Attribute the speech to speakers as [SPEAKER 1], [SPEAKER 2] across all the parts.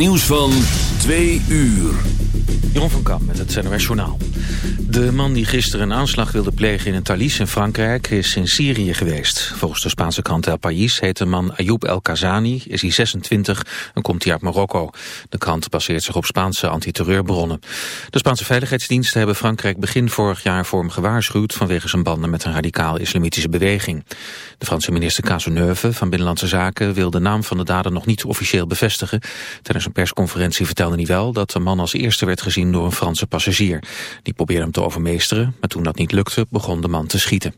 [SPEAKER 1] nieuws van 2 uur.
[SPEAKER 2] Jeroen van Kamp met het NOS Journaal. De man die gisteren een aanslag wilde plegen in een talies in Frankrijk is in Syrië geweest. Volgens de Spaanse krant El País heet de man Ayoub El Kazani, is hij 26 en komt hij uit Marokko. De krant baseert zich op Spaanse antiterreurbronnen. De Spaanse veiligheidsdiensten hebben Frankrijk begin vorig jaar voor hem gewaarschuwd vanwege zijn banden met een radicaal-islamitische beweging. De Franse minister Cazeneuve van Binnenlandse Zaken wil de naam van de dader nog niet officieel bevestigen. Tijdens een persconferentie vertelde hij wel dat de man als eerste werd gezien door een Franse passagier. Die probeerde hem te overmeesteren, maar toen dat niet lukte begon de man te schieten.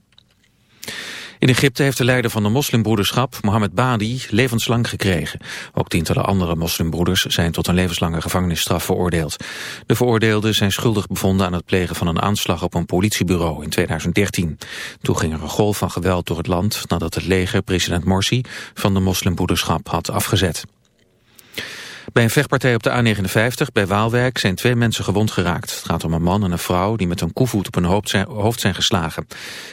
[SPEAKER 2] In Egypte heeft de leider van de moslimbroederschap, Mohammed Badi, levenslang gekregen. Ook tientallen andere moslimbroeders zijn tot een levenslange gevangenisstraf veroordeeld. De veroordeelden zijn schuldig bevonden aan het plegen van een aanslag op een politiebureau in 2013. Toen ging er een golf van geweld door het land nadat het leger president Morsi van de moslimbroederschap had afgezet. Bij een vechtpartij op de A59 bij Waalwijk zijn twee mensen gewond geraakt. Het gaat om een man en een vrouw die met een koevoet op hun hoofd zijn, geslagen.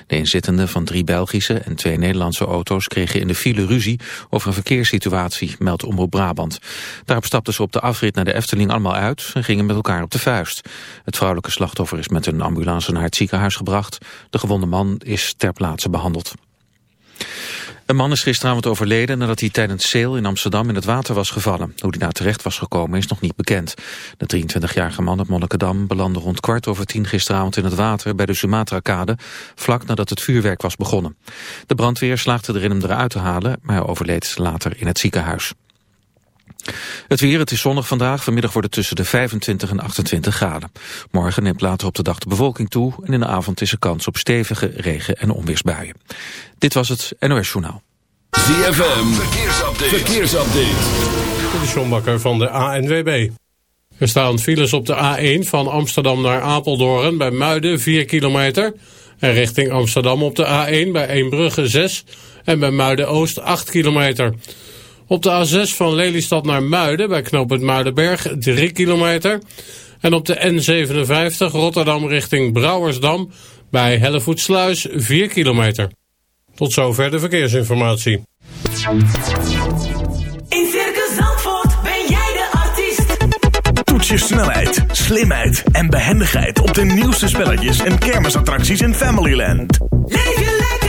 [SPEAKER 2] De inzittenden van drie Belgische en twee Nederlandse auto's kregen in de file ruzie over een verkeerssituatie, meldt Omroep Brabant. Daarop stapten ze op de afrit naar de Efteling allemaal uit en gingen met elkaar op de vuist. Het vrouwelijke slachtoffer is met een ambulance naar het ziekenhuis gebracht. De gewonde man is ter plaatse behandeld. Een man is gisteravond overleden nadat hij tijdens sail in Amsterdam in het water was gevallen. Hoe hij daar terecht was gekomen is nog niet bekend. De 23-jarige man op Monnikendam belandde rond kwart over tien gisteravond in het water bij de Sumatra-kade, vlak nadat het vuurwerk was begonnen. De brandweer slaagde erin hem eruit te halen, maar hij overleed later in het ziekenhuis. Het weer, het is zonnig vandaag. Vanmiddag wordt het tussen de 25 en 28 graden. Morgen neemt later op de dag de bevolking toe... en in de avond is er kans op stevige regen- en onweersbuien. Dit was het NOS Journaal.
[SPEAKER 1] ZFM, verkeersupdate. verkeersupdate.
[SPEAKER 3] De Sjombakker van de ANWB. Er staan files op de A1 van Amsterdam naar Apeldoorn... bij Muiden 4 kilometer... en richting Amsterdam op de A1 bij Eembrugge 6... en bij Muiden-Oost 8 kilometer... Op de A6 van Lelystad naar Muiden bij knooppunt Muidenberg 3 kilometer. En op de N57 Rotterdam richting Brouwersdam bij Hellevoetsluis 4 kilometer. Tot zover de verkeersinformatie.
[SPEAKER 4] In Circus Zandvoort ben jij de artiest.
[SPEAKER 5] Toets je snelheid, slimheid en behendigheid op de nieuwste spelletjes en kermisattracties in Familyland.
[SPEAKER 4] Leef je lekker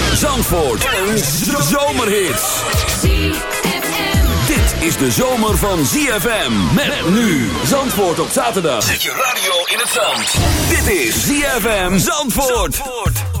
[SPEAKER 1] Zandvoort. Een zomerhit. Dit is de zomer van ZFM. Met nu Zandvoort op zaterdag. Zet je radio in het zand. Dit is ZFM Zandvoort.
[SPEAKER 6] Siamo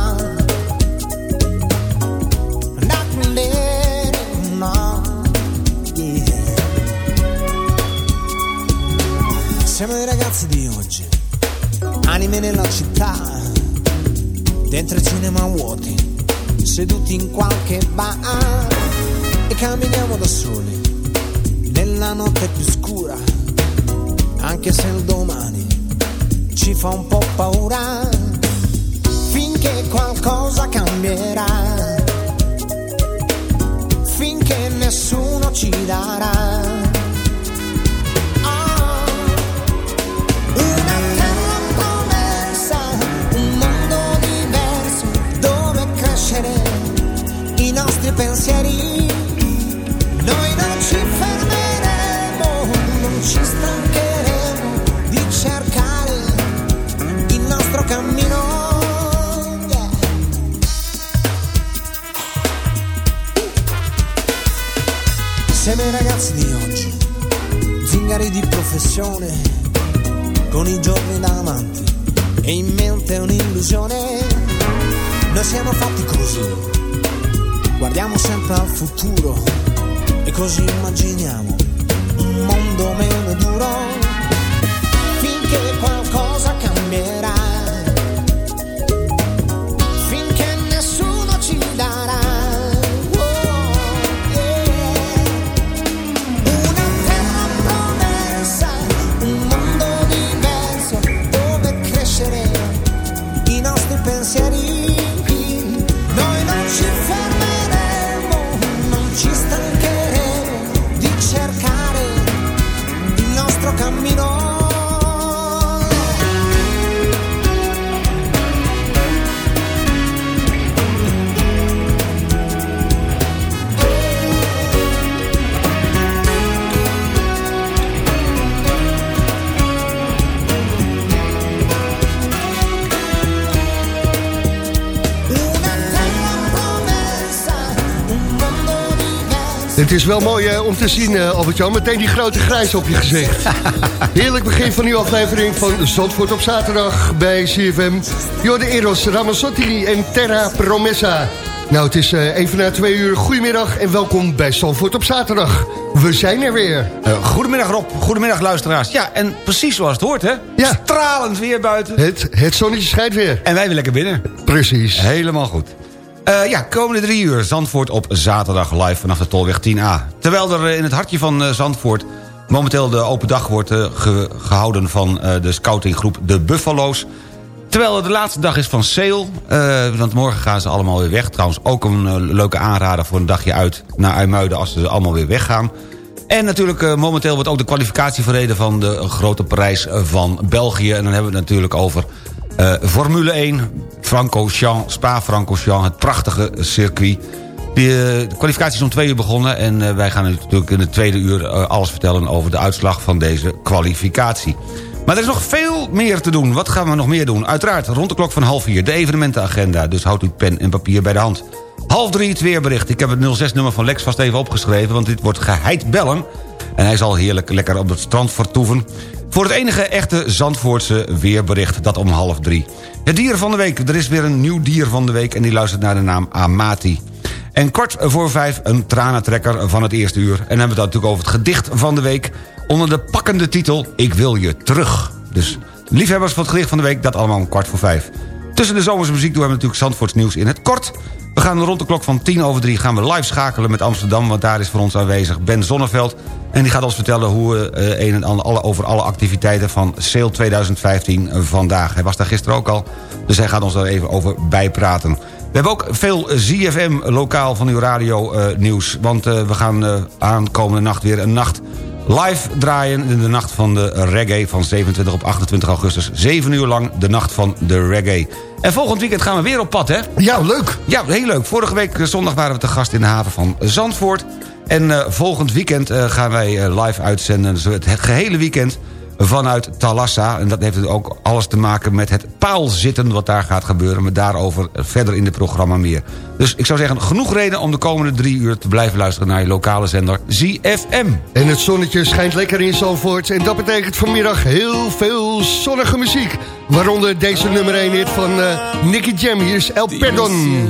[SPEAKER 6] Siamo i ragazzi di oggi, anime nella città, dentro i cinema vuoti, seduti in qualche bar e camminiamo da soli, nella notte più scura, anche se il domani ci fa un po' paura. Finché finché qualcosa cambierà, finché nessuno ci darà. Pensieri. Noi non ci fermeremo, non ci stancheremo di cercare il nostro cammino. Yeah. Siamo i ragazzi di oggi, zingari di professione, con i giorni davanti e in mente un'illusione. Noi siamo fatti così, guardiamo sempre al futuro e così immaginiamo un mondo meno duro
[SPEAKER 7] Het is wel mooi eh, om te zien, eh, Albert-Jan. Meteen die grote grijs op je gezicht. Heerlijk begin van uw aflevering van Zandvoort op zaterdag bij CFM. Jorde Eros, Ramazzotti en Terra Promessa. Nou, het is eh, even na twee uur. Goedemiddag en welkom bij Zandvoort op zaterdag. We zijn er weer.
[SPEAKER 8] Eh, goedemiddag Rob, goedemiddag luisteraars. Ja, en precies zoals het hoort, hè?
[SPEAKER 7] Ja.
[SPEAKER 8] Stralend weer buiten.
[SPEAKER 7] Het, het zonnetje schijnt weer.
[SPEAKER 8] En wij weer lekker binnen.
[SPEAKER 7] Precies.
[SPEAKER 8] Helemaal goed. Eh, ja, komende drie uur Zandvoort op zaterdag live vanaf de Tolweg 10A. Terwijl er in het hartje van eh, Zandvoort momenteel de open dag wordt eh, ge- gehouden van de scoutinggroep De Buffalo's. Terwijl het de laatste dag is van Sale, eh, want morgen gaan ze allemaal weer weg. Trouwens ook een leuke aanrader voor een dagje uit naar IJmuiden als ze allemaal weer weggaan. En natuurlijk momenteel wordt ook de kwalificatie verreden van de grote prijs van België. En dan hebben we het natuurlijk over eh, Formule 1, Francorchamps, Spa-Francorchamps, het prachtige circuit. Eh, de kwalificatie is om twee uur begonnen en eh, wij gaan natuurlijk in het tweede uur alles vertellen over de uitslag van deze kwalificatie. Maar er is nog veel meer te doen. Wat gaan we nog meer doen? Uiteraard rond de klok van half vier de evenementenagenda. Dus houdt u pen en papier bij de hand. Half drie het weerbericht. Ik heb het 06-nummer van Lex vast even opgeschreven... want dit wordt geheid bellen. En hij zal heerlijk lekker op het strand vertoeven. Voor het enige echte Zandvoortse weerbericht, dat om half drie. Het dier van de week. Er is weer een nieuw dier van de week... en die luistert naar de naam Amati. En kort voor vijf een tranentrekker van het eerste uur. En dan hebben we het natuurlijk over het gedicht van de week... onder de pakkende titel Ik wil je terug. Dus liefhebbers van het gedicht van de week, dat allemaal om kwart voor vijf. Tussen de zomerse muziek doen we natuurlijk Zandvoorts nieuws in het kort. We gaan rond de klok van tien over drie gaan we live schakelen met Amsterdam... want daar is voor ons aanwezig Ben Zonneveld. En die gaat ons vertellen hoe een en alle, over alle activiteiten van Sale 2015 vandaag. Hij was daar gisteren ook al, dus hij gaat ons daar even over bijpraten. We hebben ook veel ZFM lokaal van uw radio eh, nieuws. Want eh, we gaan aankomende nacht weer een nacht live draaien... in de nacht van de reggae van 27 op 28 augustus. 7 uur lang de nacht van de reggae. En volgend weekend gaan we weer op pad, hè?
[SPEAKER 7] Ja, leuk.
[SPEAKER 8] Ja, heel leuk. Vorige week eh, zondag waren we te gast in de haven van Zandvoort. En eh, volgend weekend eh, gaan wij live uitzenden. Dus het, het gehele weekend vanuit Talassa. En dat heeft ook alles te maken met het paalzitten wat daar gaat gebeuren. Maar daarover verder in het programma meer. Dus ik zou zeggen, genoeg reden om de komende drie uur te blijven luisteren naar je lokale zender ZFM.
[SPEAKER 7] En het zonnetje schijnt lekker in Zandvoort. En dat betekent vanmiddag heel veel zonnige muziek. Waaronder deze nummer 1 hit van eh, Nicky Jam. Hier is El Perdon.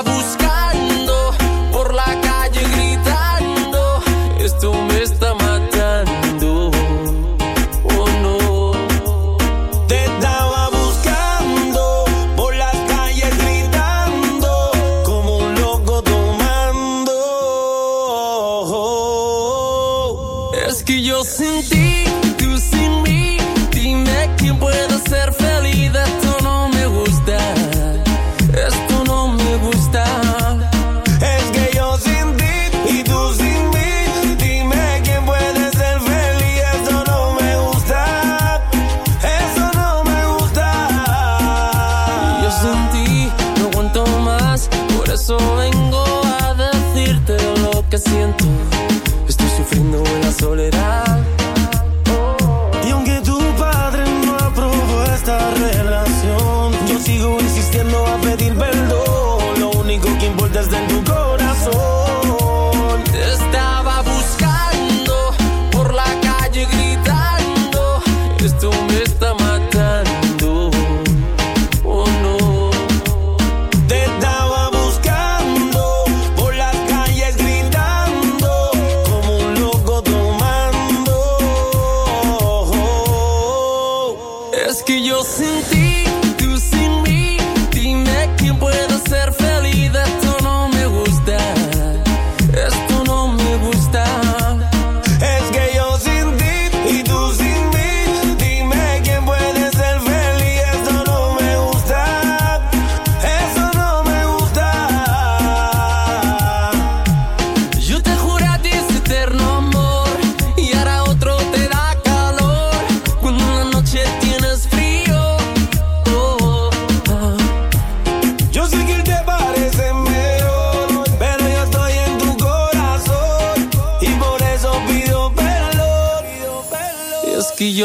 [SPEAKER 9] que yo sentí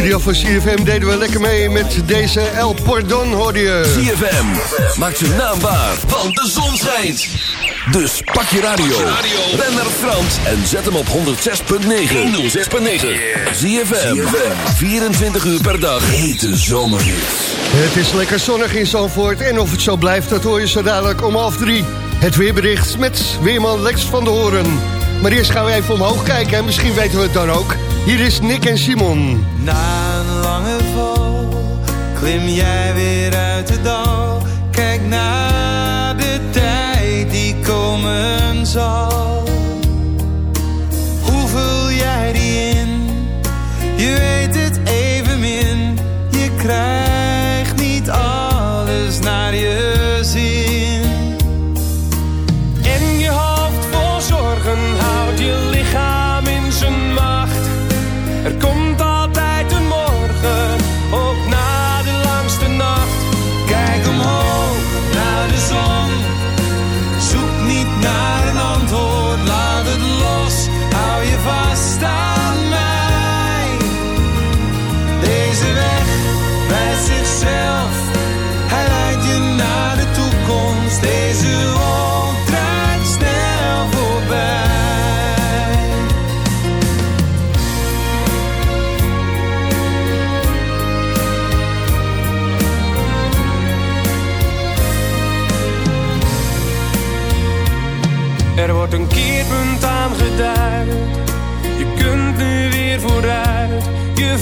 [SPEAKER 7] Studio van CFM deden we lekker mee met deze El Pordon, hoor je.
[SPEAKER 10] CFM maakt zijn naam waar, want de zon schijnt. Dus pak je radio, ren naar Frans en zet hem op 106.9. 106.9. CFM, 24 uur per dag. Hete zomerhits.
[SPEAKER 7] Het is lekker zonnig in Zandvoort en of het zo blijft, dat hoor je zo dadelijk om half drie. Het weerbericht met weerman Lex van de Horen. Maar eerst gaan we even omhoog kijken en misschien weten we het dan ook. Hier is Nick en Simon.
[SPEAKER 11] Na een lange val klim jij weer uit de dal. Kijk naar de tijd die komen zal.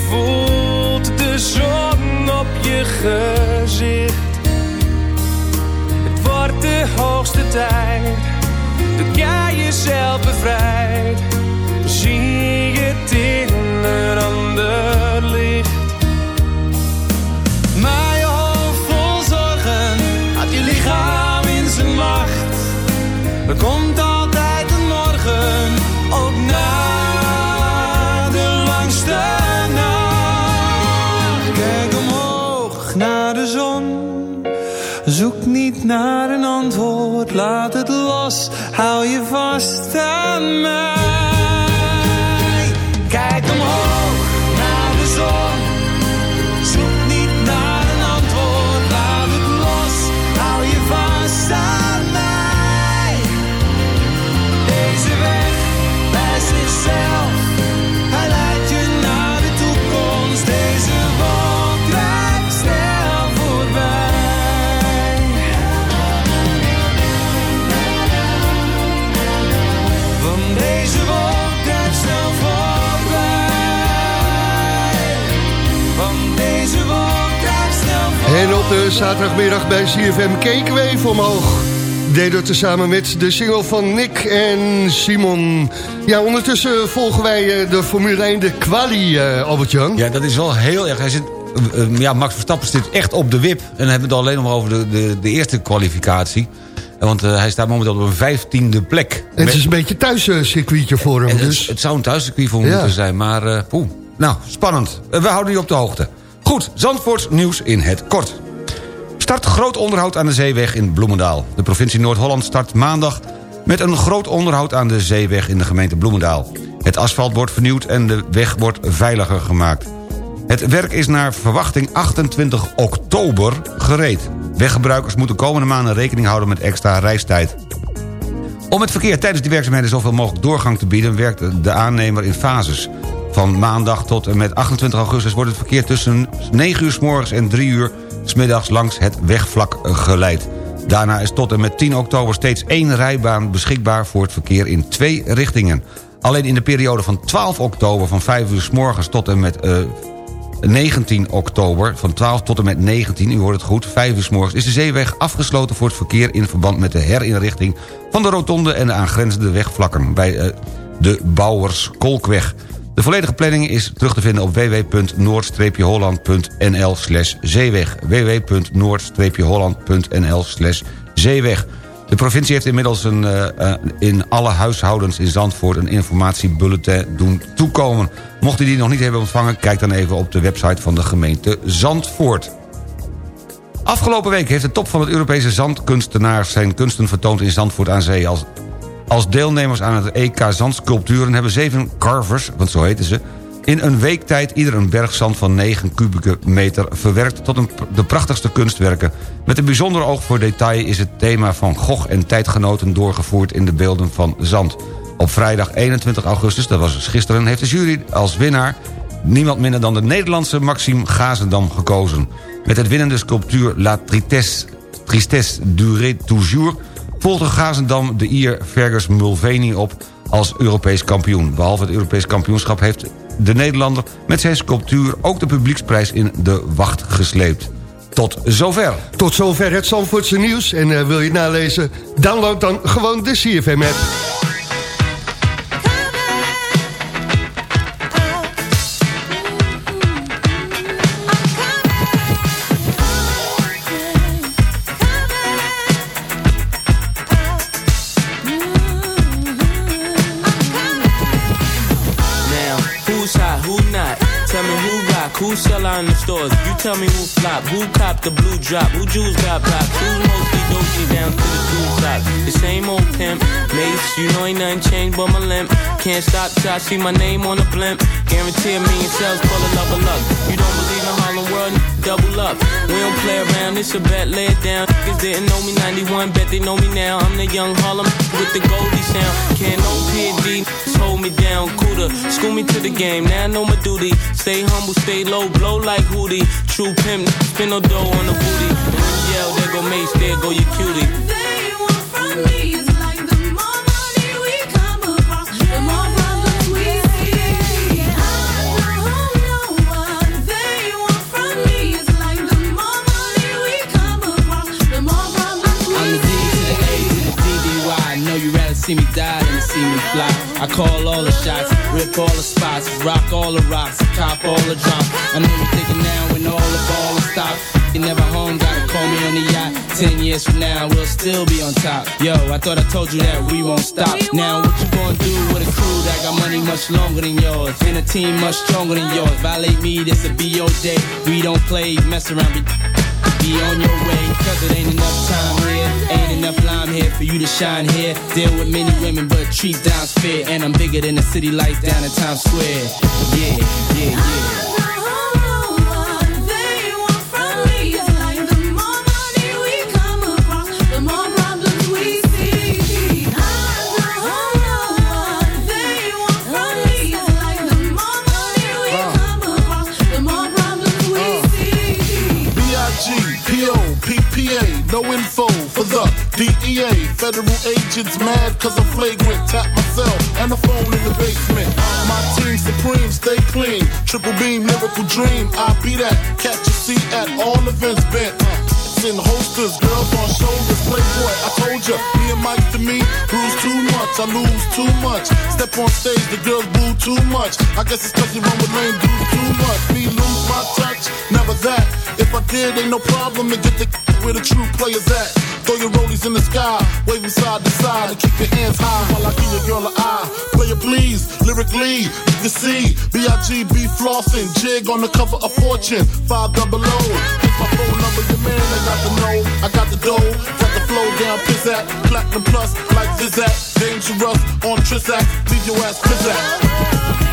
[SPEAKER 9] Voelt de zon op je gezicht. Het wordt de hoogste tijd dat jij jezelf bevrijdt. Zie je het in een ander licht.
[SPEAKER 11] Naar een antwoord, laat het los. Hou je vast aan mij. Kijk omhoog naar de zon.
[SPEAKER 7] De zaterdagmiddag bij CFM keken we even omhoog. Deden we tezamen met de single van Nick en Simon. Ja, ondertussen volgen wij eh, de Formule 1, de quali, eh, Albert-Jan.
[SPEAKER 8] Ja, dat is wel heel erg. Hij zit, eh, ja, Max Verstappen zit echt op de wip. En dan hebben we het alleen nog maar over de, de, de eerste kwalificatie. Want hij staat momenteel op een vijftiende plek.
[SPEAKER 7] En het is een beetje thuis een circuitje voor hem.
[SPEAKER 8] En
[SPEAKER 7] Dus.
[SPEAKER 8] het, het zou een thuiscircuit voor hem
[SPEAKER 7] Ja.
[SPEAKER 8] moeten zijn. Maar, eh, poeh. Nou, spannend. We houden u op de hoogte. Goed, Zandvoorts nieuws in het kort. Start groot onderhoud aan de zeeweg in Bloemendaal. De provincie Noord-Holland start maandag met een groot onderhoud aan de zeeweg in de gemeente Bloemendaal. Het asfalt wordt vernieuwd en de weg wordt veiliger gemaakt. Het werk is naar verwachting 28 oktober gereed. Weggebruikers moeten komende maanden rekening houden met extra reistijd. Om het verkeer tijdens die werkzaamheden zoveel mogelijk doorgang te bieden... werkt de aannemer in fases. Van maandag tot en met 28 augustus wordt het verkeer tussen 9 uur s morgens en 3 uur... s middags langs het wegvlak geleid. Daarna is tot en met 10 oktober steeds één rijbaan beschikbaar... voor het verkeer in twee richtingen. Alleen in de periode van 12 oktober van 5 uur s morgens tot en met... eh, 19 oktober, van 12 tot en met 19, u hoort het goed, 5 uur s morgens... is de zeeweg afgesloten voor het verkeer in verband met de herinrichting... van de rotonde en de aangrenzende wegvlakken bij eh, de Bouwers-Kolkweg. De volledige planning is terug te vinden op www.noord-holland.nl zeeweg. www.noord-holland.nl zeeweg. De provincie heeft inmiddels een, eh, eh, in alle huishoudens in Zandvoort... een informatiebulletin doen toekomen. Mocht u die nog niet hebben ontvangen... kijk dan even op de website van de gemeente Zandvoort. Afgelopen week heeft de top van het Europese zandkunstenaars... zijn kunsten vertoond in Zandvoort aan Zee. Als, als deelnemers aan het EK Zandsculpturen hebben zeven carvers, want zo heten ze... in een week tijd ieder een berg zand van 9 kubieke meter verwerkt... tot een, de prachtigste kunstwerken. Met een bijzonder oog voor detail is het thema van Gogh en tijdgenoten... doorgevoerd in de beelden van zand. Op vrijdag 21 augustus, dat was gisteren... heeft de jury als winnaar niemand minder dan de Nederlandse Maxime Gazendam gekozen. Met het winnende sculptuur La Tristesse, Tristesse durait toujours... volgde Gazendam de Ier Fergus Mulvaney op als Europees kampioen. Behalve het Europees kampioenschap heeft de Nederlander... met zijn sculptuur ook de publieksprijs in de wacht gesleept. Tot zover.
[SPEAKER 7] Tot zover het Zandvoortse nieuws. En eh, wil je het nalezen? Download dan gewoon de CFM-app.
[SPEAKER 9] Tell me who flop, who cop the blue drop, who jewels got pop, who's mostly doji down to the blue top. The same old pimp, mace, you know ain't nothing but my limp. Can't stop till I see my name on the blimp. Guarantee a million sales full of love of luck. You don't believe in Harlem World, double up. We don't play around, it's a bet, lay it down. Niggas didn't know me 91, bet they know me now. I'm the young Harlem with the Goldie sound. Can't no PD, hold me down, cooler. School me to the game, now I know my duty. Stay humble, stay low, blow like Hootie. True pimp, spin no dough on the booty. And there go Mace, there go your cutie.
[SPEAKER 12] I'm I call all the shots, rip all the spots, rock all the rocks, cop all the drops. I know you're thinking now when all the ball is stopped. You never home, gotta call me on the yacht. Ten years from now, we'll still be on top. Yo, I thought I told you that we won't stop. Now, what you gonna do with a crew that got money much longer than yours? And a team much stronger than yours. Violate me, this a be your day. We don't play, mess around, be be on your way, cause it ain't enough time here. Ain't enough lime here for you to shine here. Deal with many women, but treat down's fair. And I'm bigger than the city lights down in Times Square. Yeah, yeah, yeah.
[SPEAKER 13] No info for the DEA. Federal agents mad cause I'm flagrant. Tap myself and the phone in the basement. My team supreme, stay clean. Triple beam, lyrical dream. I be that. Catch a seat at all events bent. In uh, holsters, girls on shoulders. Playboy, I told ya, me and Mike to me, bruise too much, I lose too much. Step on stage, the girls boo too much. I guess it's cause you run with lame dudes too much. Me lose my touch, never that. If I did, ain't no problem to get the where the true players at. Throw your rollies in the sky, them side to side, and keep your hands high while I give your girl an eye. Play it please, lyrically, you can see B.I.G.B. flossing, jig on the cover of Fortune, five double O. His
[SPEAKER 4] My phone number, your man, I got the know. I got the dough, got the flow down, piss at. Platinum plus, like Zizak. Dangerous on Trisac, leave your ass piss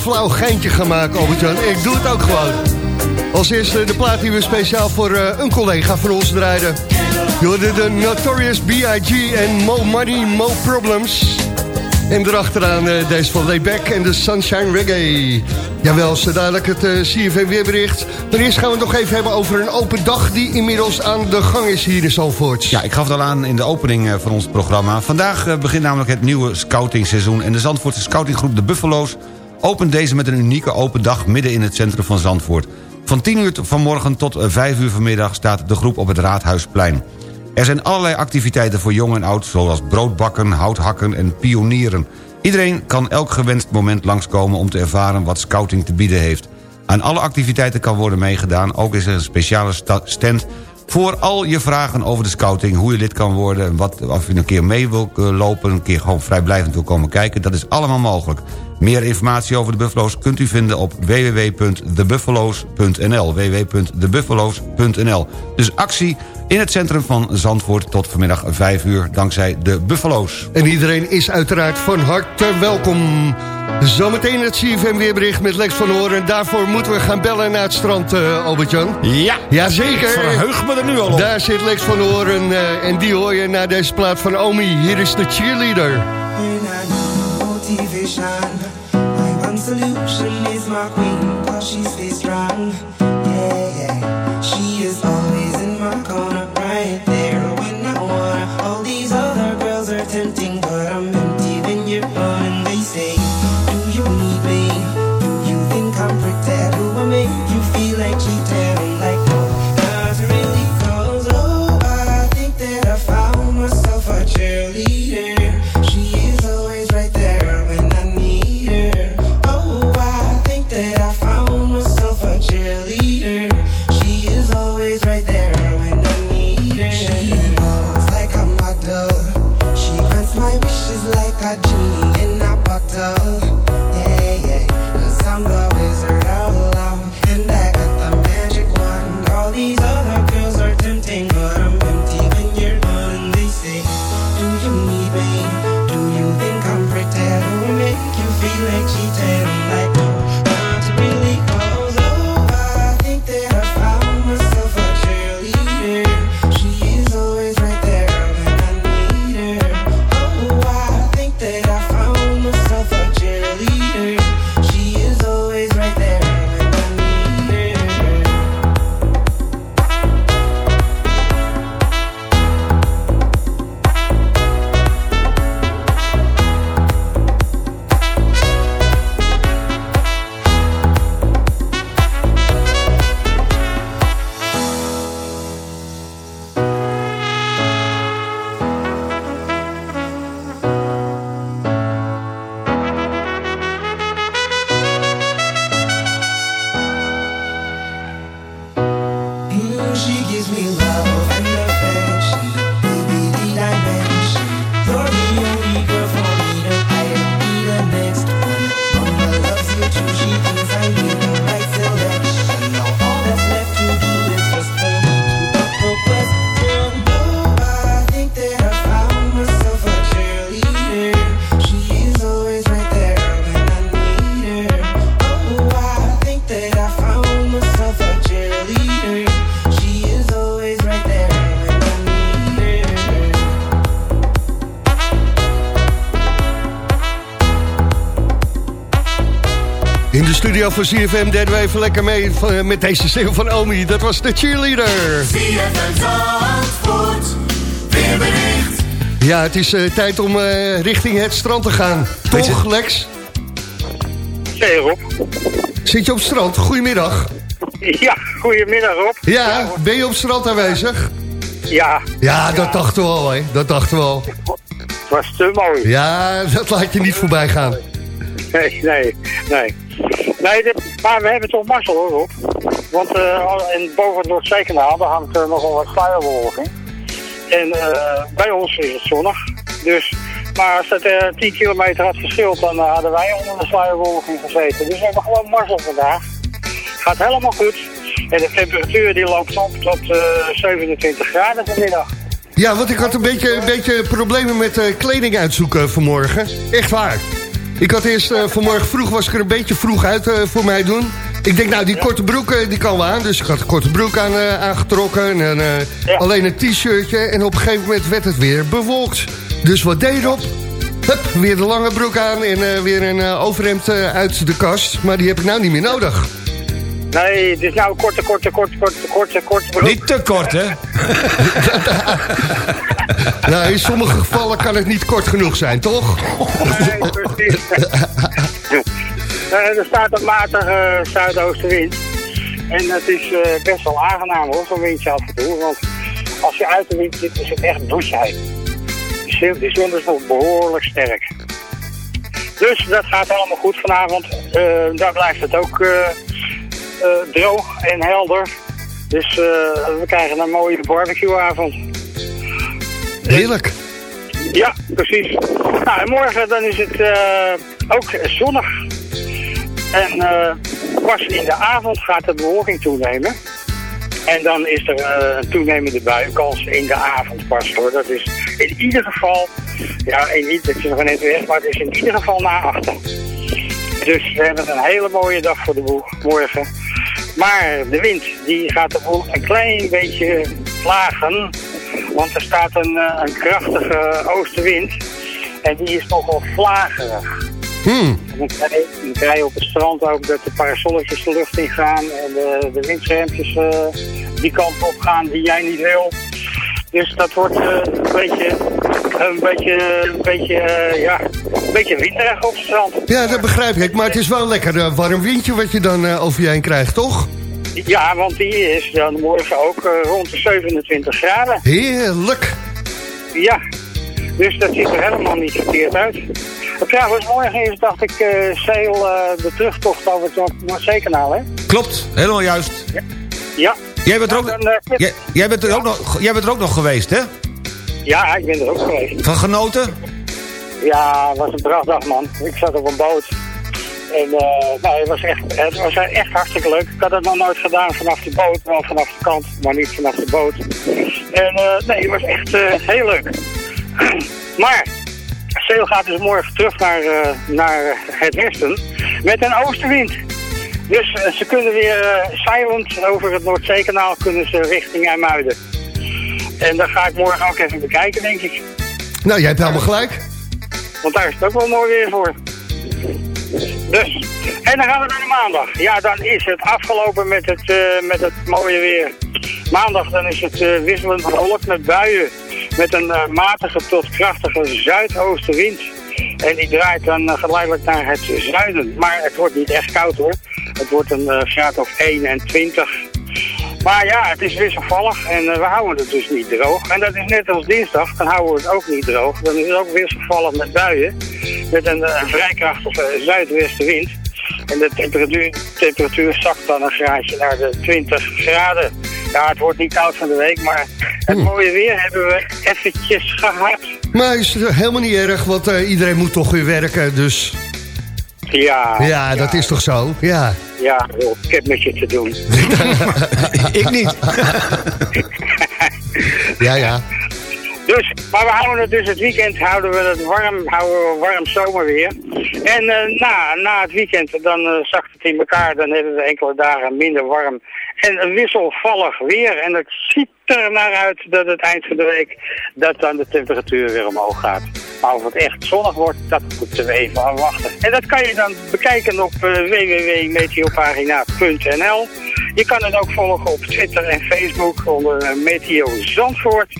[SPEAKER 7] flauw geintje gaan maken, Albert-Jan. Ik doe het ook gewoon. Als eerste de plaat die we speciaal voor eh, een collega van ons draaiden. Je de Notorious B.I.G. en Mo Money, Mo Problems. En erachteraan eh, deze van Layback en de Sunshine Reggae. Jawel, zo dadelijk het eh, CFM weerbericht. Maar eerst gaan we het nog even hebben over een open dag... die inmiddels aan de gang is hier in Zalvoort.
[SPEAKER 8] Ja, ik gaf het al aan in de opening van ons programma. Vandaag begint namelijk het nieuwe scoutingseizoen... en de Zandvoortse scoutinggroep De Buffalo's opent deze met een unieke open dag... midden in het centrum van Zandvoort. Van 10 uur vanmorgen tot eh, 5 uur vanmiddag staat de groep op het Raadhuisplein. Er zijn allerlei activiteiten voor jong en oud... zoals broodbakken, houthakken en pionieren. Iedereen kan elk gewenst moment langskomen om te ervaren wat scouting te bieden heeft. Aan alle activiteiten kan worden meegedaan. Ook is er een speciale sta- stand voor al je vragen over de scouting. Hoe je lid kan worden, en wat, of je een keer mee wil eh, lopen... een keer gewoon vrijblijvend wil komen kijken. Dat is allemaal mogelijk. Meer informatie over de Buffalo's kunt u vinden op www.thebuffalo's.nl www.thebuffalo's.nl Dus actie in het centrum van Zandvoort tot vanmiddag 5 uur... dankzij de Buffalo's.
[SPEAKER 7] En iedereen is uiteraard van harte welkom. Zometeen het CFM weerbericht met Lex van Hoorn. En daarvoor moeten we gaan bellen naar het strand, eh Albert-Jan.
[SPEAKER 8] Ja.
[SPEAKER 7] Jazeker.
[SPEAKER 8] Ik verheug me er nu al op.
[SPEAKER 7] Daar zit Lex van Hoorn eh, en die hoor je naar deze plaat van Omi. Hier is de cheerleader.
[SPEAKER 14] Motivation. My one solution is my queen, cause she stays strong. Yeah, yeah. She is always in my corner, detail like
[SPEAKER 7] Van CFM deden we even lekker mee van- met deze single van Omi. Dat was de cheerleader. Ja, het is eh, tijd om eh, richting het strand te gaan. Toch, Lex?
[SPEAKER 15] Hey Rob.
[SPEAKER 7] Zit je op het strand? Goedemiddag.
[SPEAKER 15] Ja, goedemiddag Rob.
[SPEAKER 7] Ja, ben je op het strand aanwezig?
[SPEAKER 15] Ja,
[SPEAKER 7] Ja, dat dachten we al, hè. Dat dachten we al.
[SPEAKER 15] het was te mooi.
[SPEAKER 7] Ja, dat laat je niet voorbij gaan.
[SPEAKER 15] Nee, nee, nee. Nee, maar we hebben toch mazzel hoor Rob. Want eh, al- en boven het Noordzeekanaal daar hangt uh, nogal wat sluierbewolking. En eh, bij ons is het zonnig. Dus, maar als het eh 10 kilometer had geschild, dan eh, hadden wij onder de sluierbewolking gezeten. Dus we hebben gewoon mazzel vandaag. Gaat helemaal goed. En de temperatuur die loopt op tot eh 27 graden vanmiddag.
[SPEAKER 7] Ja, want ik had een beetje, een beetje problemen met eh, kleding uitzoeken vanmorgen. Echt waar. Ik had eerst eh, vanmorgen vroeg, was ik er een beetje vroeg uit eh, voor mij doen. Ik denk, nou, die korte broek eh, die kan wel aan. Dus ik had een korte broek aan, aangetrokken. En alleen een t-shirtje. En op een gegeven moment werd het weer bewolkt. Dus wat deed op? Hup, weer de lange broek aan en weer een overhemd uit de kast. Maar die heb ik nou niet meer nodig.
[SPEAKER 15] Nee, het is nou een korte, korte, korte, korte, korte, korte.
[SPEAKER 8] Niet te kort, hè?
[SPEAKER 7] Nou, in sommige gevallen kan het niet kort genoeg zijn, toch?
[SPEAKER 15] Nee, precies. Eh, er staat een matige zuidoostenwind. En het is eh, best wel aangenaam hoor, zo'n windje af en toe. Want als je uit de wind zit, is het echt doucheheid. De zon- De zon is nog behoorlijk sterk. Dus dat gaat allemaal goed vanavond. Eh, daar blijft het ook eh, eh, droog en helder. Dus eh, we krijgen een mooie barbecueavond.
[SPEAKER 7] Heerlijk.
[SPEAKER 15] Ja, precies. Nou, en morgen dan is het eh, ook zonnig. En eh, pas in de avond gaat de bewolking toenemen. En dan is er eh, een toenemende buienkans in de avond pas hoor. Dat is in ieder geval, ja, in, het is nog net weg, maar het is in ieder geval na achter. Dus we hebben een hele mooie dag voor de boeg morgen. Maar de wind die gaat de boel een klein beetje plagen. Want er staat een, eh, een krachtige oostenwind. En die is nogal vlagerig.
[SPEAKER 7] Hmm.
[SPEAKER 15] En dan krijg, je, dan krijg je op het strand ook dat de parasolletjes de lucht in gaan. En de, de windschermpjes eh, die kant op gaan die jij niet wil. Dus dat wordt eh, een beetje, een beetje, een beetje, eh, ja, een beetje winderig op het strand.
[SPEAKER 7] Ja, dat begrijp ik. Maar het is wel lekker eh, warm windje wat je dan eh, over je heen krijgt, toch?
[SPEAKER 15] Ja, want die is dan morgen ook eh, rond de 27 graden.
[SPEAKER 7] Heerlijk.
[SPEAKER 15] Ja, dus dat ziet er helemaal niet verkeerd uit. Trouwens, morgen is, dacht ik, eh zeil eh, de terugtocht over het Noordzeekanaal, hè?
[SPEAKER 8] Klopt, helemaal juist.
[SPEAKER 15] Ja.
[SPEAKER 8] Jij bent, er ook,
[SPEAKER 15] Dan, eh,
[SPEAKER 8] jij, jij, bent er ook nog, jij bent er ook nog geweest, hè?
[SPEAKER 15] Ja, ik ben er ook geweest.
[SPEAKER 8] Van genoten?
[SPEAKER 15] Ja, het was een prachtdag, man. Ik zat op een boot. En eh, nou, het, was echt, het was echt hartstikke leuk. Ik had het nog nooit gedaan vanaf de boot. Wel vanaf de kant, maar niet vanaf de boot. En eh, nee, het was echt eh, heel leuk. maar, Seel gaat dus morgen terug naar, naar het westen met een oostenwind. Dus ze kunnen weer silent over het Noordzeekanaal kunnen ze richting IJmuiden. En dat ga ik morgen ook even bekijken, denk ik.
[SPEAKER 7] Nou, jij hebt helemaal gelijk.
[SPEAKER 15] Want daar is het ook wel mooi weer voor. Dus, en dan gaan we naar de maandag. Ja, dan is het afgelopen met het, eh, met het mooie weer. Maandag dan is het eh, wisselend bewolkt met buien. Met een eh, matige tot krachtige zuidoostenwind. En die draait dan geleidelijk naar het zuiden. Maar het wordt niet echt koud hoor. Het wordt een graad of 21. Maar ja, het is wisselvallig en eh, we houden het dus niet droog. En dat is net als dinsdag, dan houden we het ook niet droog. Dan is het ook wisselvallig met buien. Met een, eh, een vrij krachtige zuidwestenwind. En de temperatuur, temperatuur zakt dan een graadje naar de 20 graden. Ja, het wordt niet koud van de week, maar het mooie weer hebben we eventjes gehad.
[SPEAKER 7] Maar is eh, helemaal niet erg, want eh, iedereen moet toch weer werken. Dus
[SPEAKER 15] Ja,
[SPEAKER 7] ja, dat is toch zo? Ja.
[SPEAKER 15] ja joh, ik heb met je te doen.
[SPEAKER 7] ik niet. ja, ja.
[SPEAKER 15] Dus, maar we houden het dus het weekend houden we het warm, houden we warm zomerweer. En eh, na, na het weekend dan zakt het in elkaar, dan hebben we enkele dagen minder warm. En een wisselvallig weer. En het ziet er naar uit dat het eind van de week dat dan de temperatuur weer omhoog gaat. Maar of het echt zonnig wordt, dat moeten we even afwachten. En dat kan je dan bekijken op uh, www.meteopagina.nl. Je kan het ook volgen op Twitter en Facebook onder uh, Meteo Zandvoort.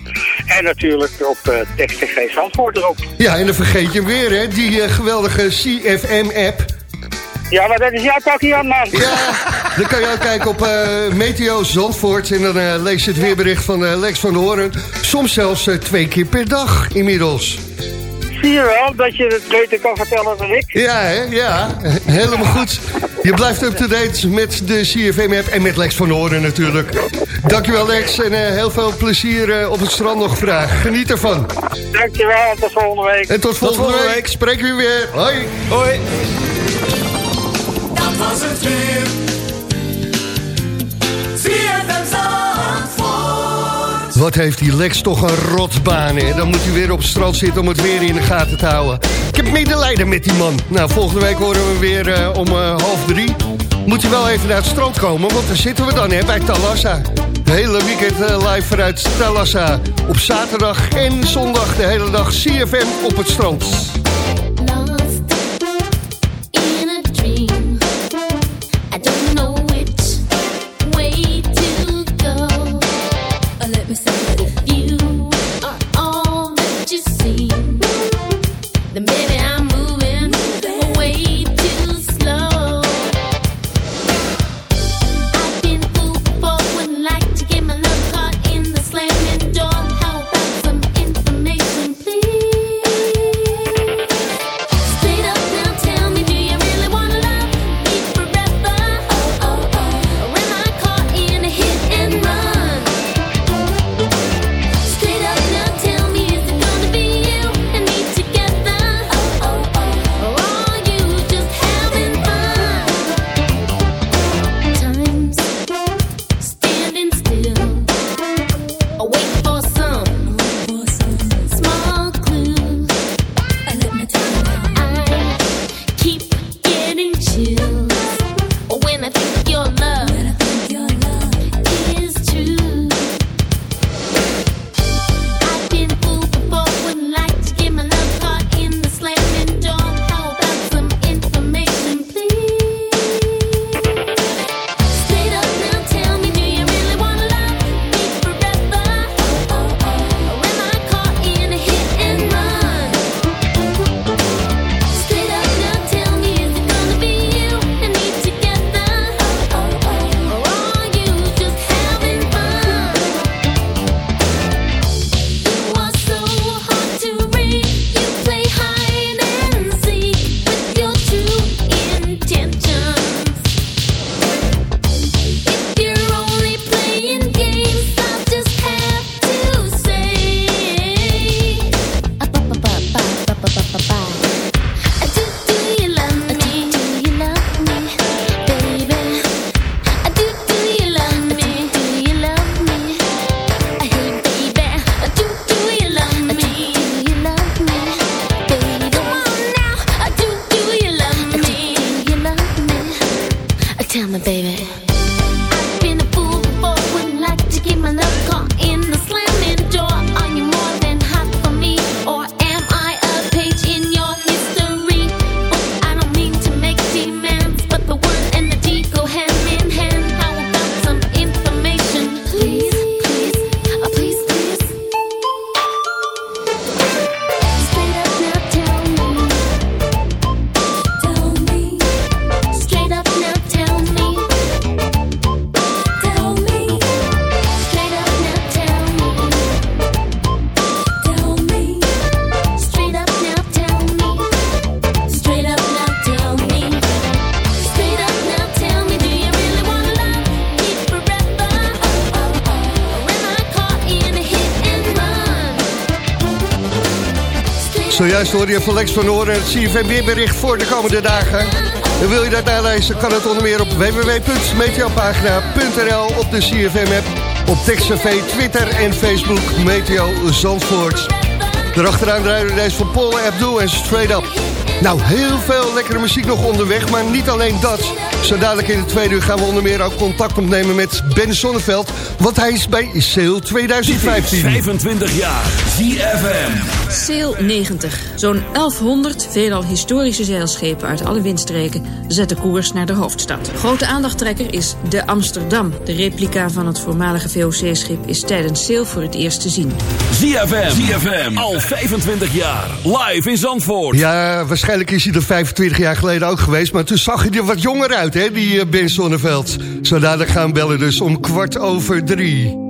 [SPEAKER 15] En natuurlijk op uh, TextTV Zandvoort erop.
[SPEAKER 7] Ja, en dan vergeet je hem weer, hè? Die geweldige CFM-app.
[SPEAKER 15] Ja, maar dat is jouw pakje aan, man.
[SPEAKER 7] Ja, dan kan je ook kijken op uh, Meteo Zandvoort. En dan uh, lees je het weerbericht van uh, Lex van de Hoorn. Soms zelfs twee keer per dag inmiddels.
[SPEAKER 15] Zie je wel dat je het beter kan vertellen dan ik?
[SPEAKER 7] Ja, hè? ja. Helemaal goed. Je blijft up-to-date met de CFM-app en met Lex van de Hoorn natuurlijk. Dankjewel Lex en heel veel plezier op het strand nog vandaag. Geniet ervan.
[SPEAKER 15] Dankjewel en tot volgende week.
[SPEAKER 7] En tot volgende, tot volgende week. week. Spreken we weer. Hoi.
[SPEAKER 8] Hoi.
[SPEAKER 4] Was het weer.
[SPEAKER 7] Wat heeft die Lex toch een rotsbaan, hè? Dan moet hij weer op het strand zitten om het weer in de gaten te houden. Ik heb medelijden met die man. Nou, volgende week horen we weer uh, om uh, half drie. Moet je wel even naar het strand komen, want daar zitten we dan, hè, bij Talassa. De hele weekend uh, live vanuit Talassa. Op zaterdag en zondag de hele dag CFM op het strand. Zojuist hoorde je van Lex van Oren het CFM weerbericht voor de komende dagen. En wil je dat nalezen, kan het onder meer op www.meteopagina.nl op de CFM-app, op TextCV, Twitter en Facebook Meteo Zandvoort. Erachteraan draaien deze van Paul Abdul en Straight Up. Nou, heel veel lekkere muziek nog onderweg, maar niet alleen dat. Zo dadelijk in de tweede uur gaan we onder meer ook contact opnemen met Ben Sonneveld. Want hij is bij Sale 2015.
[SPEAKER 1] 25 jaar. ZFM.
[SPEAKER 16] Sail 90. Zo'n 1100 veelal historische zeilschepen uit alle windstreken zetten koers naar de hoofdstad. Grote aandachttrekker is de Amsterdam. De replica van het voormalige VOC-schip is tijdens Sail voor het eerst te zien.
[SPEAKER 1] ZFM. ZFM. Al 25 jaar. Live in Zandvoort.
[SPEAKER 7] Ja, waarschijnlijk is hij er 25 jaar geleden ook geweest... maar toen zag hij er wat jonger uit, hè, die eh, Ben Sonneveld. Zo dadelijk gaan we bellen dus om kwart over drie.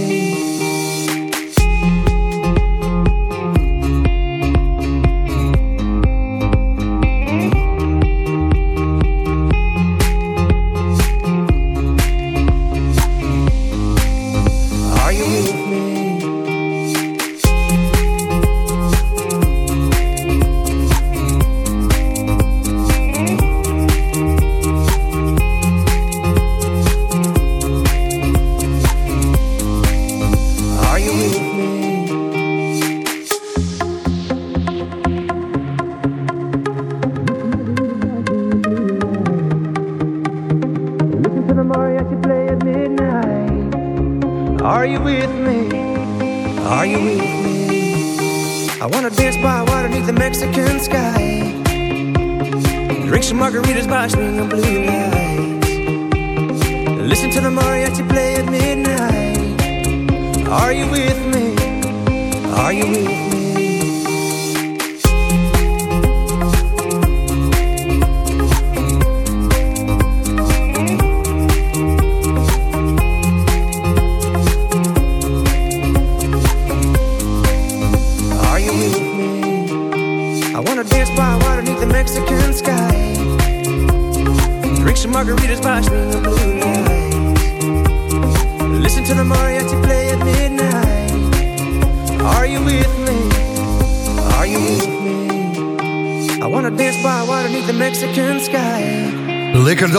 [SPEAKER 14] Are you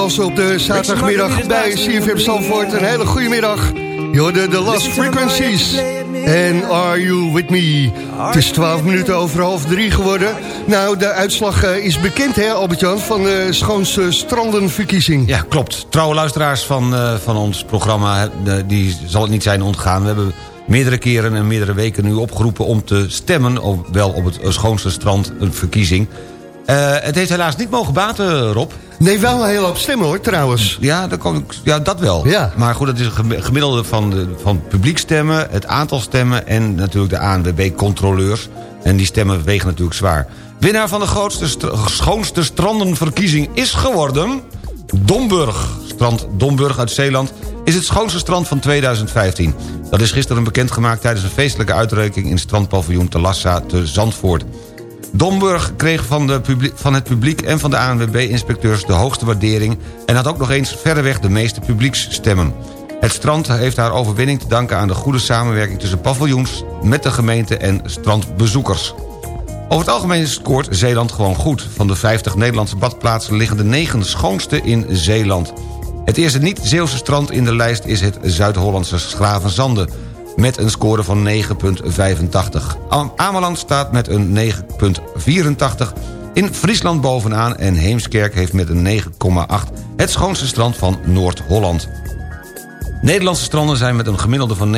[SPEAKER 7] dansen op de zaterdagmiddag bij CFM Zandvoort. Een hele goede middag. Je hoorde de Last Frequencies. En Are You With Me? Het is 12 minuten over half drie geworden. Nou, de uitslag eh, is bekend, hè, Albert-Jan, van de Schoonste Strandenverkiezing.
[SPEAKER 8] Ja, klopt. Trouwe luisteraars van, eh, van ons programma, die zal het niet zijn ontgaan. We hebben meerdere keren en meerdere weken nu opgeroepen om te stemmen... op, wel op het schoonste strand, een verkiezing. Eh, het heeft helaas niet mogen baten, Rob.
[SPEAKER 7] Nee, wel een hele hoop stemmen hoor, trouwens.
[SPEAKER 8] Ja, dat, kom ik, ja, dat wel.
[SPEAKER 7] Ja.
[SPEAKER 8] Maar goed, dat is een gem- gemiddelde van, de, van publiek stemmen... het aantal stemmen en natuurlijk de ANWB-controleurs. En die stemmen wegen natuurlijk zwaar. Winnaar van de grootste, schoonste strandenverkiezing is geworden... Domburg. Strand Domburg uit Zeeland is het schoonste strand van 2015. Dat is gisteren bekendgemaakt tijdens een feestelijke uitreiking... in strandpaviljoen Telassa te Zandvoort. Domburg kreeg van, de van het publiek en van de ANWB-inspecteurs de hoogste waardering... en had ook nog eens verreweg de meeste publieksstemmen. Het strand heeft haar overwinning te danken aan de goede samenwerking... tussen paviljoens, met de gemeente en strandbezoekers. Over het algemeen scoort Zeeland gewoon goed. Van de 50 Nederlandse badplaatsen liggen de negen schoonste in Zeeland. Het eerste niet-Zeeuwse strand in de lijst is het Zuid-Hollandse Schravenzande... met een score van 9,85. Am- Ameland staat met een 9,84. In Friesland bovenaan en Heemskerk heeft met een 9,8... het schoonste strand van Noord-Holland. Nederlandse stranden zijn met een gemiddelde van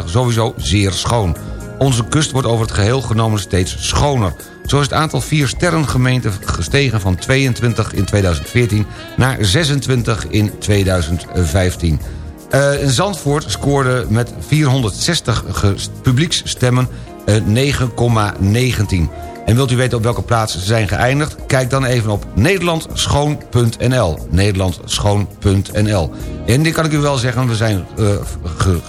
[SPEAKER 8] 9,59 sowieso zeer schoon. Onze kust wordt over het geheel genomen steeds schoner. Zo is het aantal vier sterrengemeenten gestegen van 22 in 2014 naar 26 in 2015. Eh, Zandvoort scoorde met 460 ges- publieksstemmen eh, 9,19. En wilt u weten op welke plaats ze zijn geëindigd? Kijk dan even op nederlandschoon.nl. Nederlandschoon.nl. En dit kan ik u wel zeggen, we zijn eh, ge-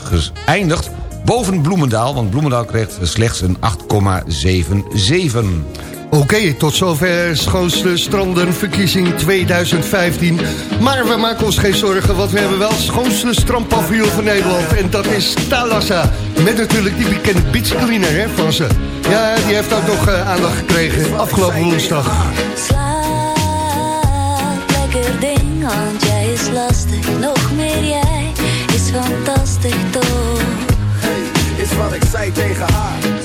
[SPEAKER 8] geëindigd boven Bloemendaal... want Bloemendaal kreeg slechts een 8,77.
[SPEAKER 7] Oké, tot zover schoonste strandenverkiezing 2015. Maar we maken ons geen zorgen, want we hebben wel het schoonste strandpaviljoen van Nederland. En dat is Talassa. Met natuurlijk die bekende beachcleaner hè, van ze. Ja, die heeft ook nog eh, aandacht gekregen afgelopen woensdag.
[SPEAKER 17] lekker ding, want jij is lastig. Nog meer jij is fantastisch toch?
[SPEAKER 18] is wat ik zei tegen haar.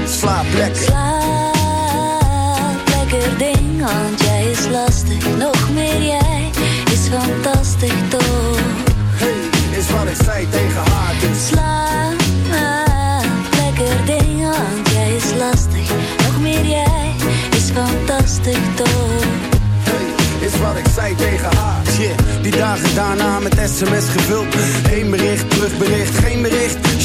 [SPEAKER 18] Slaap lekker.
[SPEAKER 17] Slaap lekker ding, want jij is lastig. Nog meer jij is fantastisch toch?
[SPEAKER 18] Hey, is wat ik zei tegen haar. Dus
[SPEAKER 17] Slaap lekker ding, want jij is lastig. Nog meer jij is fantastisch toch?
[SPEAKER 18] is wat ik zei tegen haar. Die dagen daarna met sms gevuld. Eén bericht, terugbericht, geen bericht.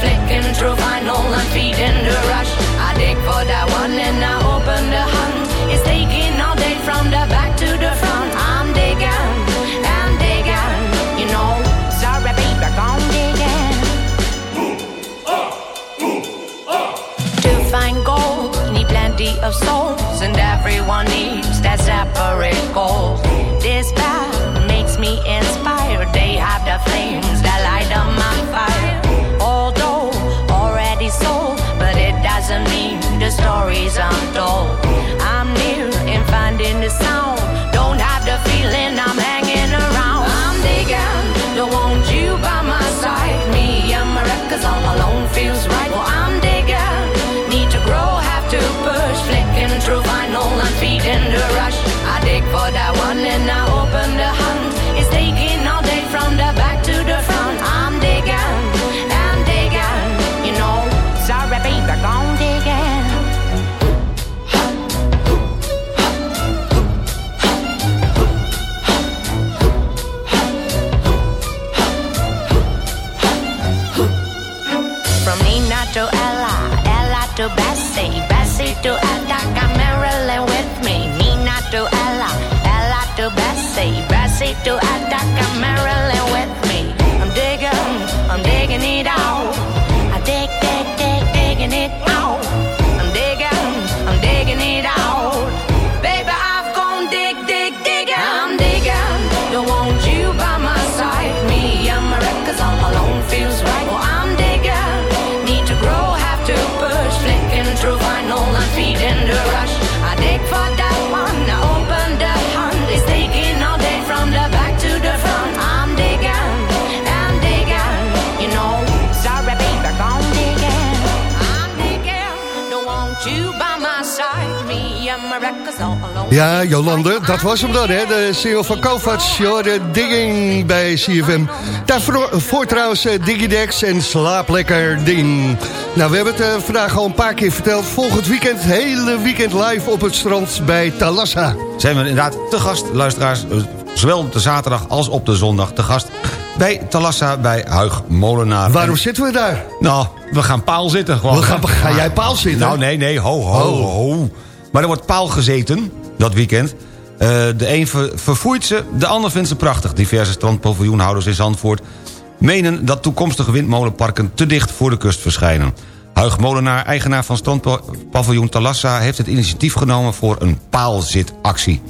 [SPEAKER 19] Flicking through vinyl and feeding the rush. I dig for that one and I do I
[SPEAKER 7] Ja, Jolande, dat was hem dan, hè? De single van Kovacs, de Digging bij CFM. Daarvoor voor trouwens eh, Digidex en Slaap Lekker Ding. Nou, we hebben het eh, vandaag al een paar keer verteld. Volgend weekend, hele weekend live op het strand bij Talassa.
[SPEAKER 8] Zijn we inderdaad te gast, luisteraars... eh, zowel op de zaterdag als op de zondag te gast... bij Talassa bij Huig Molenaar.
[SPEAKER 7] Waarom zitten we daar?
[SPEAKER 8] Nou, we gaan paal zitten gewoon.
[SPEAKER 7] We gaan- ga jij paal zitten?
[SPEAKER 8] Nou, nee, nee, ho, ho,
[SPEAKER 7] Oh.
[SPEAKER 8] ho. Maar er wordt paal gezeten, dat weekend. Eh, de een ver- ze, de ander vindt ze prachtig. Diverse strandpaviljoenhouders in Zandvoort... menen dat toekomstige windmolenparken te dicht voor de kust verschijnen. Huig Molenaar, eigenaar van strandpaviljoen Talassa... heeft het initiatief genomen voor een paalzitactie.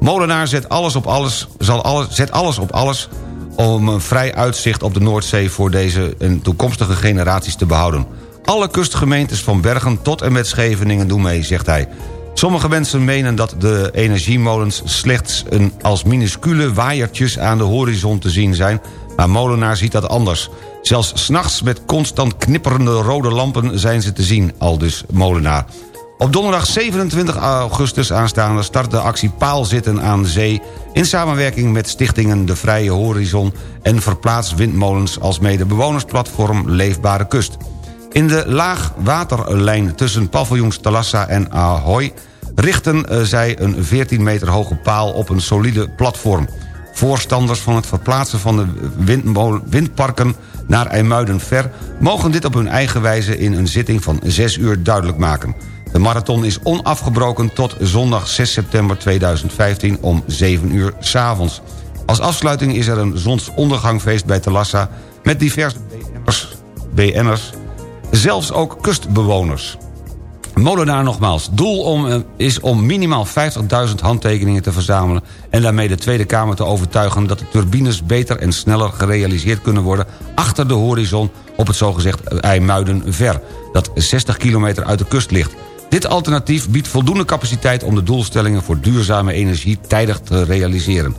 [SPEAKER 8] Molenaar zet alles op alles, zal alles, zet alles op alles om een vrij uitzicht op de Noordzee... voor deze en toekomstige generaties te behouden. Alle kustgemeentes van Bergen tot en met Scheveningen doen mee, zegt hij. Sommige mensen menen dat de energiemolens slechts een, als minuscule waaiertjes aan de horizon te zien zijn... maar Molenaar ziet dat anders. Zelfs s'nachts met constant knipperende rode lampen zijn ze te zien, aldus Molenaar. Op donderdag 27 augustus aanstaande start de actie Paalzitten aan de Zee... in samenwerking met stichtingen De Vrije Horizon... en Verplaats Windmolens als mede bewonersplatform Leefbare Kust. In de laagwaterlijn tussen paviljoens Talassa en Ahoy... richten eh, zij een 14 meter hoge paal op een solide platform. Voorstanders van het verplaatsen van de windparken naar IJmuiden-Ver... mogen dit op hun eigen wijze in een zitting van 6 uur duidelijk maken. De marathon is onafgebroken tot zondag 6 september 2015 om 7 uur s'avonds. Als afsluiting is er een zonsondergangfeest bij Talassa... met diverse BN'ers, BN'ers zelfs ook kustbewoners. Molenaar nogmaals. Doel om, eh, is om minimaal 50.000 handtekeningen te verzamelen... en daarmee de Tweede Kamer te overtuigen... dat de turbines beter en sneller gerealiseerd kunnen worden... achter de horizon op het zogezegd IJmuiden-Ver... dat 60 kilometer uit de kust ligt. Dit alternatief biedt voldoende capaciteit... om de doelstellingen voor duurzame energie tijdig te realiseren.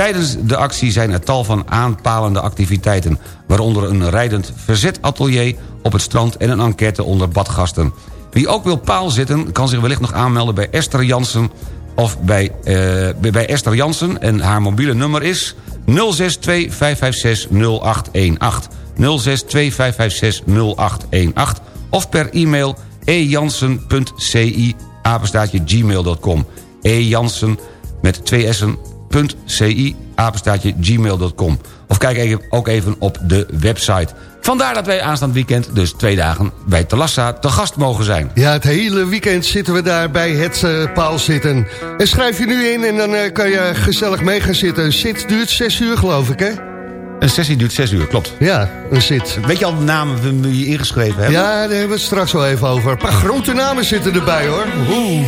[SPEAKER 8] Tijdens de actie zijn er tal van aanpalende activiteiten... waaronder een rijdend verzetatelier op het strand... en een enquête onder badgasten. Wie ook wil paal zitten, kan zich wellicht nog aanmelden bij Esther Jansen... of bij, eh, bij- Esther Jansen en haar mobiele nummer is 062 556 0818. 062 556 0818 of per e-mail ejansen.ci apenstaatje gmail.com ejansen met twee s'en gmail.com of kijk even- ook even op de website. Vandaar dat wij aanstaand weekend, dus twee dagen, bij Talassa te gast mogen zijn.
[SPEAKER 7] Ja, het hele weekend zitten we daar bij het eh, paal zitten. En schrijf je nu in en dan eh, kan je gezellig mee gaan zitten. Een zit duurt zes uur, geloof ik, hè?
[SPEAKER 8] Een sessie duurt zes uur, klopt.
[SPEAKER 7] Ja, een zit.
[SPEAKER 8] Weet je al de namen die je ingeschreven hebt?
[SPEAKER 7] Ja, daar hebben we het straks wel even over. Een paar grote namen zitten erbij, hoor. Oeh.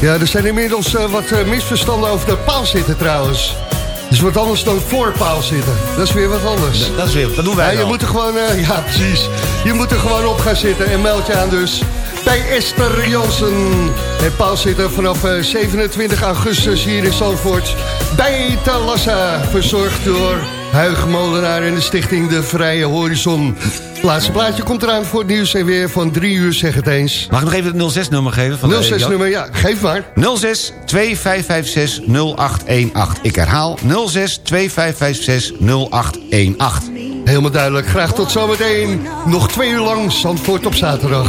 [SPEAKER 4] Ja, er zijn inmiddels eh, wat eh, misverstanden over de paal zitten trouwens. Dus wat anders dan voor paal zitten. Dat is weer wat anders.
[SPEAKER 8] Dat, is weer, dat doen wij
[SPEAKER 4] Ja, je moet er gewoon, eh, ja precies. Je moet er gewoon op gaan zitten en meld je aan dus bij Esther Jansen. En paal zitten vanaf eh, 27 augustus hier in Zandvoort bij Talassa. Verzorgd door Huig Molenaar en de stichting De Vrije Horizon. Het laatste plaatje komt eraan voor het nieuws en weer van drie uur, zeg het eens.
[SPEAKER 8] Mag ik nog even het 06-nummer geven? Van, eh,
[SPEAKER 4] 06
[SPEAKER 8] Jan?
[SPEAKER 4] nummer, ja, geef maar.
[SPEAKER 8] 06 2556 0818. Ik herhaal 06 2556 0818.
[SPEAKER 4] Helemaal duidelijk. Graag tot zometeen. Nog twee uur lang Zandvoort op zaterdag.